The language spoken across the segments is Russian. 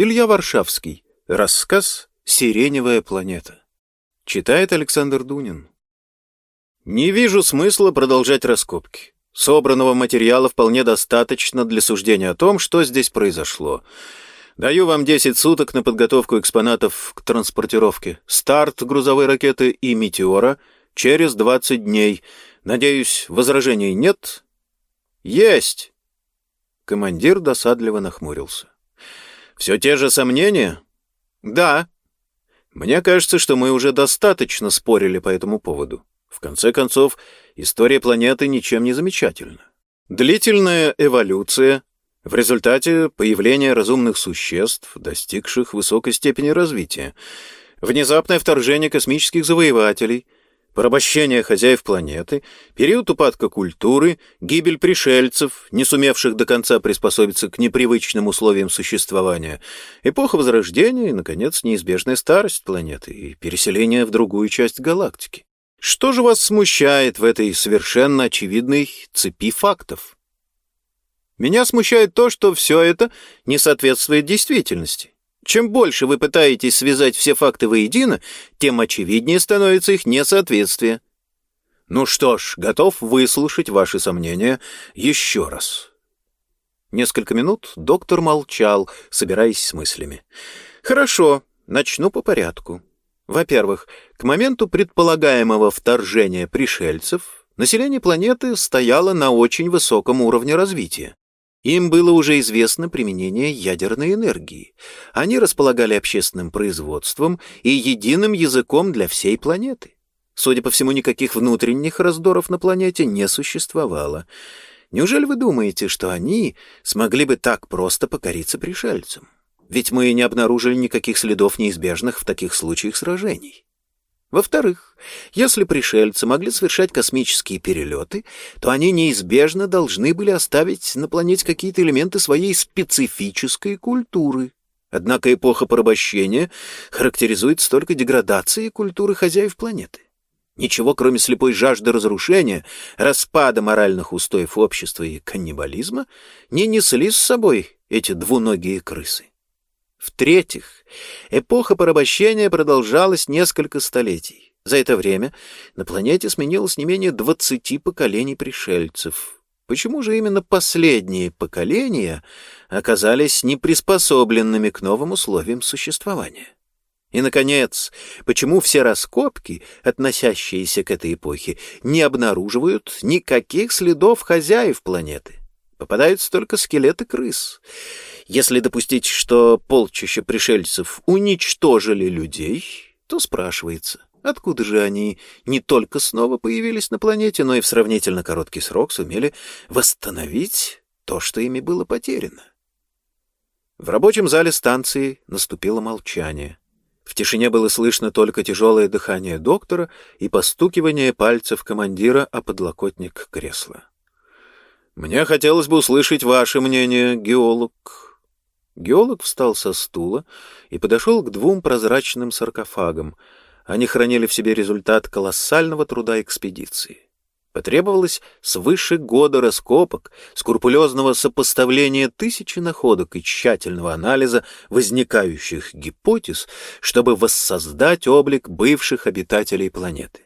Илья Варшавский. Рассказ «Сиреневая планета». Читает Александр Дунин. Не вижу смысла продолжать раскопки. Собранного материала вполне достаточно для суждения о том, что здесь произошло. Даю вам 10 суток на подготовку экспонатов к транспортировке. Старт грузовой ракеты и «Метеора» через 20 дней. Надеюсь, возражений нет? Есть! Командир досадливо нахмурился. Все те же сомнения? Да. Мне кажется, что мы уже достаточно спорили по этому поводу. В конце концов, история планеты ничем не замечательна. Длительная эволюция, в результате появления разумных существ, достигших высокой степени развития, внезапное вторжение космических завоевателей — порабощение хозяев планеты, период упадка культуры, гибель пришельцев, не сумевших до конца приспособиться к непривычным условиям существования, эпоха Возрождения и, наконец, неизбежная старость планеты и переселение в другую часть галактики. Что же вас смущает в этой совершенно очевидной цепи фактов? Меня смущает то, что все это не соответствует действительности. Чем больше вы пытаетесь связать все факты воедино, тем очевиднее становится их несоответствие. Ну что ж, готов выслушать ваши сомнения еще раз. Несколько минут доктор молчал, собираясь с мыслями. Хорошо, начну по порядку. Во-первых, к моменту предполагаемого вторжения пришельцев население планеты стояло на очень высоком уровне развития. Им было уже известно применение ядерной энергии. Они располагали общественным производством и единым языком для всей планеты. Судя по всему, никаких внутренних раздоров на планете не существовало. Неужели вы думаете, что они смогли бы так просто покориться пришельцам? Ведь мы не обнаружили никаких следов неизбежных в таких случаях сражений. Во-вторых, если пришельцы могли совершать космические перелеты, то они неизбежно должны были оставить на планете какие-то элементы своей специфической культуры. Однако эпоха порабощения характеризуется только деградацией культуры хозяев планеты. Ничего, кроме слепой жажды разрушения, распада моральных устоев общества и каннибализма, не несли с собой эти двуногие крысы. В-третьих, эпоха порабощения продолжалась несколько столетий. За это время на планете сменилось не менее 20 поколений пришельцев. Почему же именно последние поколения оказались неприспособленными к новым условиям существования? И, наконец, почему все раскопки, относящиеся к этой эпохе, не обнаруживают никаких следов хозяев планеты? Попадаются только скелеты крыс. Если допустить, что полчища пришельцев уничтожили людей, то спрашивается, откуда же они не только снова появились на планете, но и в сравнительно короткий срок сумели восстановить то, что ими было потеряно. В рабочем зале станции наступило молчание. В тишине было слышно только тяжелое дыхание доктора и постукивание пальцев командира о подлокотник кресла. «Мне хотелось бы услышать ваше мнение, геолог», Геолог встал со стула и подошел к двум прозрачным саркофагам. Они хранили в себе результат колоссального труда экспедиции. Потребовалось свыше года раскопок, скрупулезного сопоставления тысячи находок и тщательного анализа возникающих гипотез, чтобы воссоздать облик бывших обитателей планеты.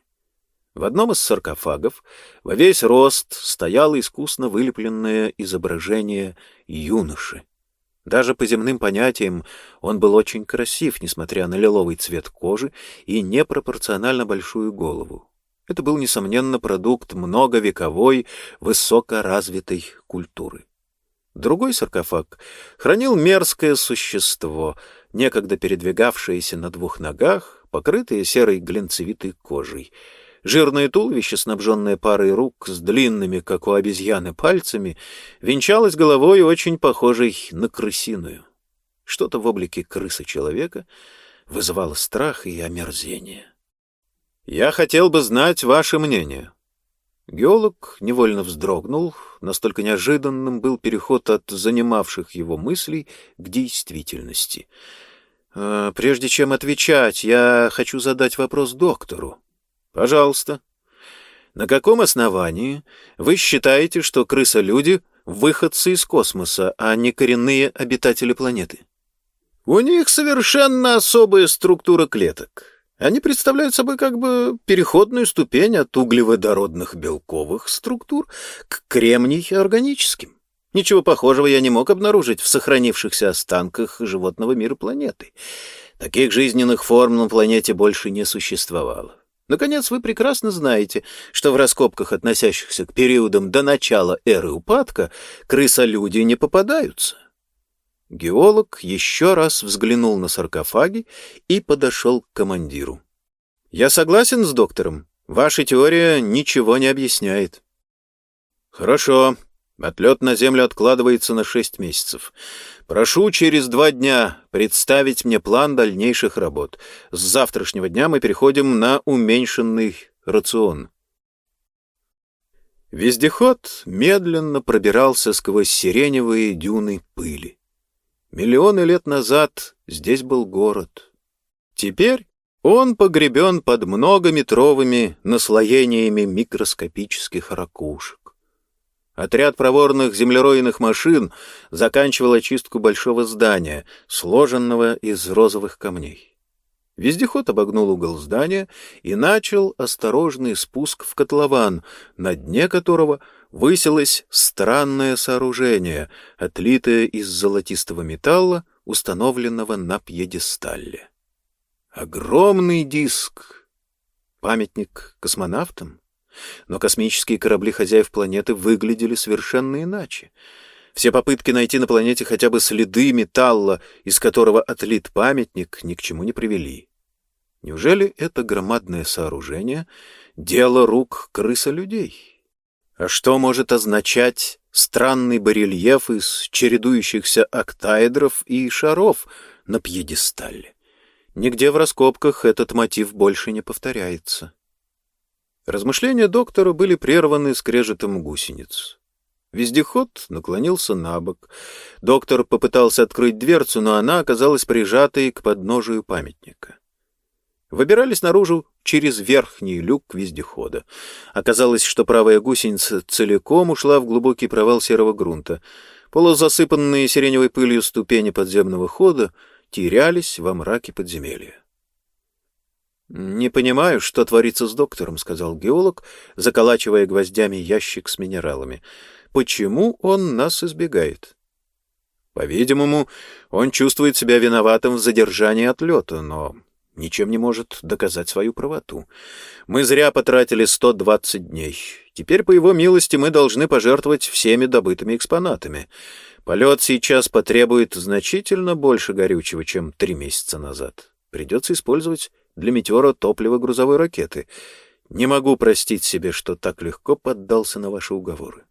В одном из саркофагов во весь рост стояло искусно вылепленное изображение юноши. Даже по земным понятиям он был очень красив, несмотря на лиловый цвет кожи и непропорционально большую голову. Это был, несомненно, продукт многовековой, высокоразвитой культуры. Другой саркофаг хранил мерзкое существо, некогда передвигавшееся на двух ногах, покрытое серой глинцевитой кожей — Жирное туловище, снабженное парой рук с длинными, как у обезьяны, пальцами, венчалось головой, очень похожей на крысиную. Что-то в облике крысы-человека вызывало страх и омерзение. «Я хотел бы знать ваше мнение». Геолог невольно вздрогнул, настолько неожиданным был переход от занимавших его мыслей к действительности. «Э, «Прежде чем отвечать, я хочу задать вопрос доктору». Пожалуйста. На каком основании вы считаете, что крыса-люди — выходцы из космоса, а не коренные обитатели планеты? У них совершенно особая структура клеток. Они представляют собой как бы переходную ступень от углеводородных белковых структур к кремний органическим. Ничего похожего я не мог обнаружить в сохранившихся останках животного мира планеты. Таких жизненных форм на планете больше не существовало. Наконец, вы прекрасно знаете, что в раскопках, относящихся к периодам до начала эры упадка, крысолюди не попадаются. Геолог еще раз взглянул на саркофаги и подошел к командиру. «Я согласен с доктором. Ваша теория ничего не объясняет». «Хорошо. Отлет на Землю откладывается на шесть месяцев. Прошу через два дня представить мне план дальнейших работ. С завтрашнего дня мы переходим на уменьшенный рацион. Вездеход медленно пробирался сквозь сиреневые дюны пыли. Миллионы лет назад здесь был город. Теперь он погребен под многометровыми наслоениями микроскопических ракушек. Отряд проворных землеройных машин заканчивал очистку большого здания, сложенного из розовых камней. Вездеход обогнул угол здания и начал осторожный спуск в котлован, на дне которого высилось странное сооружение, отлитое из золотистого металла, установленного на пьедестале. Огромный диск. Памятник космонавтам? Но космические корабли хозяев планеты выглядели совершенно иначе. Все попытки найти на планете хотя бы следы металла, из которого отлит памятник, ни к чему не привели. Неужели это громадное сооружение — дело рук крыса-людей? А что может означать странный барельеф из чередующихся октаэдров и шаров на пьедестале? Нигде в раскопках этот мотив больше не повторяется. Размышления доктора были прерваны скрежетом гусениц. Вездеход наклонился на бок. Доктор попытался открыть дверцу, но она оказалась прижатой к подножию памятника. Выбирались наружу через верхний люк вездехода. Оказалось, что правая гусеница целиком ушла в глубокий провал серого грунта. Полузасыпанные сиреневой пылью ступени подземного хода терялись во мраке подземелья. «Не понимаю, что творится с доктором», — сказал геолог, заколачивая гвоздями ящик с минералами. «Почему он нас избегает?» «По-видимому, он чувствует себя виноватым в задержании отлета, но ничем не может доказать свою правоту. Мы зря потратили 120 дней. Теперь, по его милости, мы должны пожертвовать всеми добытыми экспонатами. Полет сейчас потребует значительно больше горючего, чем три месяца назад. Придется использовать для метеора топлива грузовой ракеты. Не могу простить себе, что так легко поддался на ваши уговоры.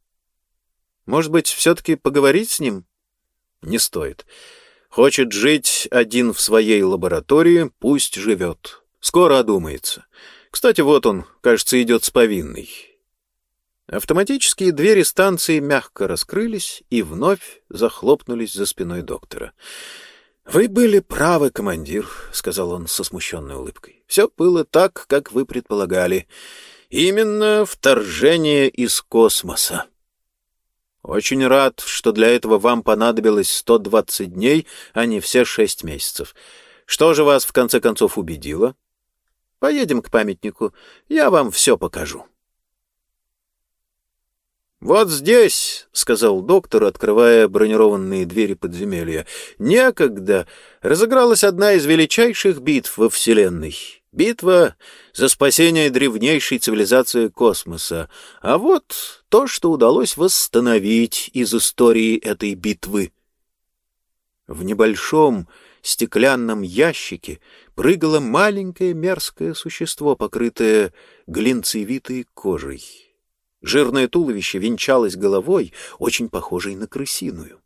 Может быть, все-таки поговорить с ним? Не стоит. Хочет жить один в своей лаборатории, пусть живет. Скоро одумается. Кстати, вот он, кажется, идет с повинной. Автоматические двери станции мягко раскрылись и вновь захлопнулись за спиной доктора. «Вы были правы, командир», — сказал он со смущенной улыбкой. «Все было так, как вы предполагали. Именно вторжение из космоса. Очень рад, что для этого вам понадобилось 120 дней, а не все шесть месяцев. Что же вас, в конце концов, убедило? Поедем к памятнику, я вам все покажу». «Вот здесь», — сказал доктор, открывая бронированные двери подземелья, — «некогда разыгралась одна из величайших битв во Вселенной. Битва за спасение древнейшей цивилизации космоса. А вот то, что удалось восстановить из истории этой битвы». В небольшом стеклянном ящике прыгало маленькое мерзкое существо, покрытое глинцевитой кожей. Жирное туловище венчалось головой, очень похожей на крысиную.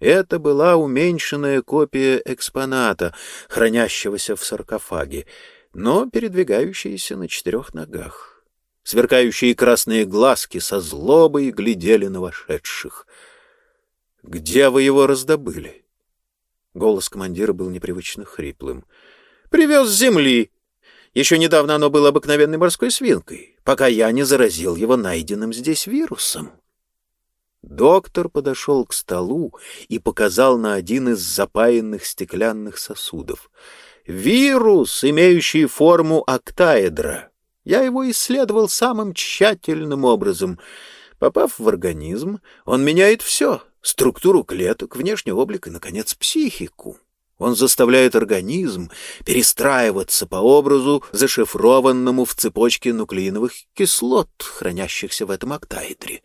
Это была уменьшенная копия экспоната, хранящегося в саркофаге, но передвигающаяся на четырех ногах. Сверкающие красные глазки со злобой глядели на вошедших. «Где вы его раздобыли?» Голос командира был непривычно хриплым. «Привез с земли. Еще недавно оно было обыкновенной морской свинкой, пока я не заразил его найденным здесь вирусом. Доктор подошел к столу и показал на один из запаянных стеклянных сосудов. «Вирус, имеющий форму октаэдра. Я его исследовал самым тщательным образом. Попав в организм, он меняет все — структуру клеток, внешний облик и, наконец, психику. Он заставляет организм перестраиваться по образу, зашифрованному в цепочке нуклеиновых кислот, хранящихся в этом октаэдре.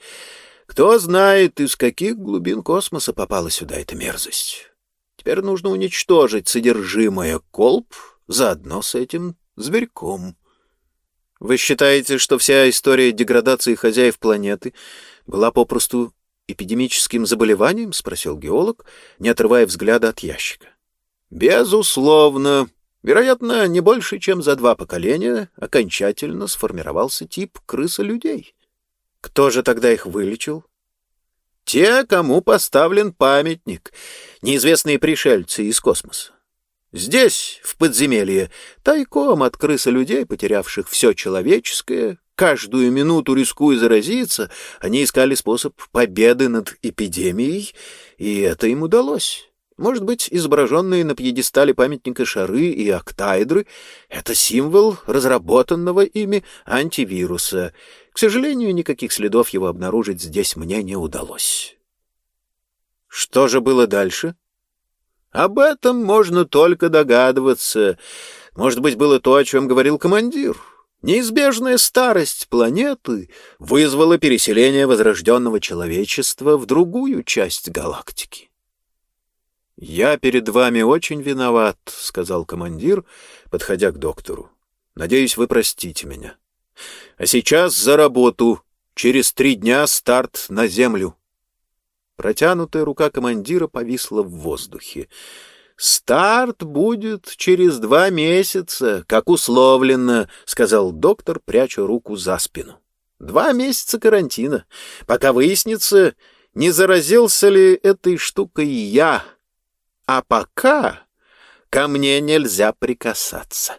Кто знает, из каких глубин космоса попала сюда эта мерзость. Теперь нужно уничтожить содержимое колб заодно с этим зверьком. Вы считаете, что вся история деградации хозяев планеты была попросту эпидемическим заболеванием? — спросил геолог, не отрывая взгляда от ящика. — Безусловно. Вероятно, не больше, чем за два поколения окончательно сформировался тип крыса-людей. Кто же тогда их вылечил? Те, кому поставлен памятник, неизвестные пришельцы из космоса. Здесь, в подземелье, тайком от крысы людей, потерявших все человеческое, каждую минуту рискуя заразиться, они искали способ победы над эпидемией, и это им удалось. Может быть, изображенные на пьедестале памятника шары и октаэдры — это символ разработанного ими антивируса. К сожалению, никаких следов его обнаружить здесь мне не удалось. Что же было дальше? Об этом можно только догадываться. Может быть, было то, о чем говорил командир. Неизбежная старость планеты вызвала переселение возрожденного человечества в другую часть галактики. «Я перед вами очень виноват», — сказал командир, подходя к доктору. «Надеюсь, вы простите меня. А сейчас за работу. Через три дня старт на землю». Протянутая рука командира повисла в воздухе. «Старт будет через два месяца, как условлено», — сказал доктор, пряча руку за спину. «Два месяца карантина, пока выяснится, не заразился ли этой штукой я». А пока ко мне нельзя прикасаться.